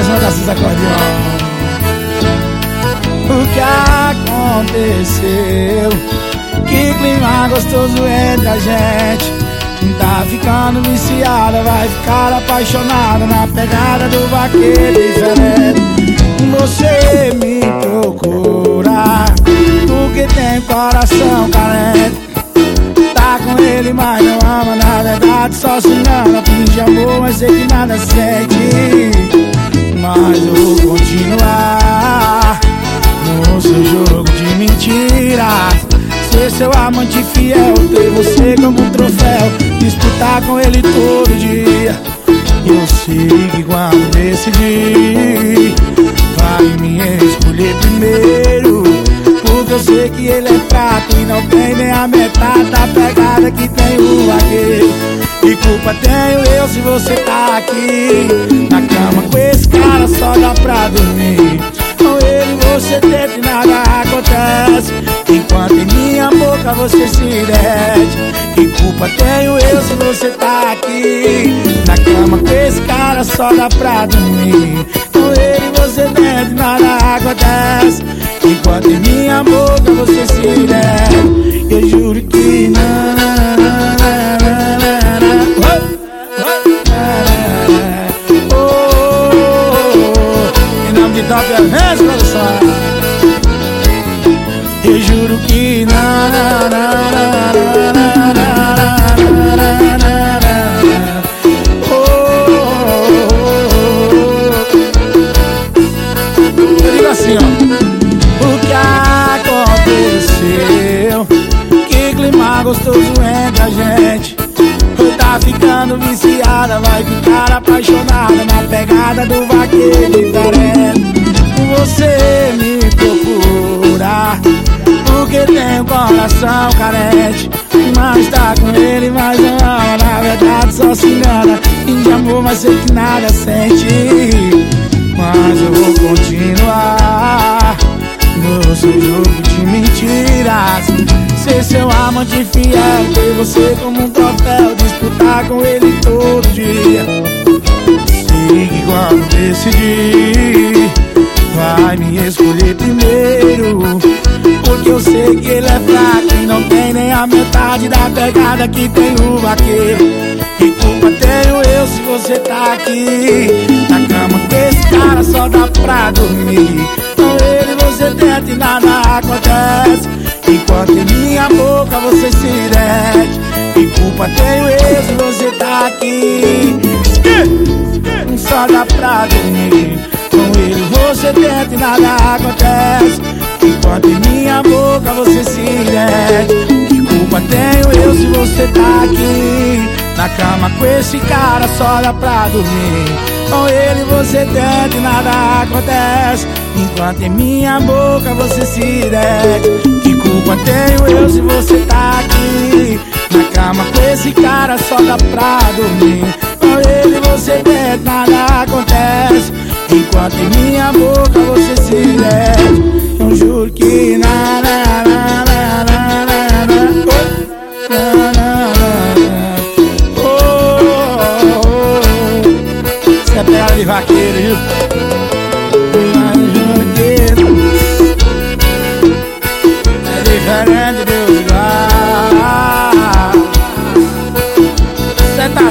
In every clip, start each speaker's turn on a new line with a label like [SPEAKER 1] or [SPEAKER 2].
[SPEAKER 1] mais uma acordeões. O que aconteceu? Que clima gostoso entre a gente. Tá ficando viciada, vai ficar apaixonada na pegada do vaqueiro diferente. Você me procura, porque tem coração carente. Tá com ele, mas não ama na verdade, só se engana. Finge amor, mas sei que nada sente. Mas eu vou continuar. No seu jogo de mentiras Ser seu amante fiel Ter você como um troféu. Disputar com ele todo dia. Eu sei que quando decidir. Vai me escolher primeiro. Porque eu sei que ele é fraco E não tem nem a metade da pegada que tem o vaqueiro E culpa tenho eu se você tá aqui? Na cama com só pra dormir. Com ele você tenta e nada acontece. Enquanto em minha boca você se derrete. Que culpa tenho eu se você tá aqui? Na cama com esse cara só dá pra dormir Rez Produções Eu juro que na, na, na, na, na, assim, ó. O que aconteceu? Que clima gostoso entre a gente. Tá ficando viciada, vai ficar apaixonada na pegada do vaqueiro diferente. Você me procura. Porque tem um coração carente Mas tá com ele, mas não Na verdade só se engana. De amor, mas sei que nada sente. Mas eu vou continuar. No seu jogo de mentiras. Ser seu amante fiel Ter você como um troféu Disputar com ele todo dia. Que quando decidir Vai me escolher primeiro. Porque eu sei que ele é fraco e não tem nem a metade da pegada que tem o vaqueiro. Que culpa tenho eu se você tá aqui Na cama com esse cara só dá pra dormir. Com ele você tenta e nada acontece. Enquanto em minha boca você se derrete. Que culpa tenho eu se você tá aqui Só dá pra dormir você tenta e nada acontece. Enquanto em minha boca você se derrete Que culpa tenho eu se você tá aqui? Na cama com esse cara só dá pra dormir. Com ele você tenta e nada acontece. Enquanto em minha boca você se derrete Que culpa tenho eu se você tá aqui? Na cama com esse cara só dá pra dormir. Com ele você tenta e nada acontece Enquanto em minha boca você se leva. Eu juro que na na na na na na na oh, na na na oh, oh, oh. Isso é na de vaqueiro, viu? na na na na na na na na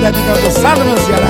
[SPEAKER 1] Deve ter cansado no Ceará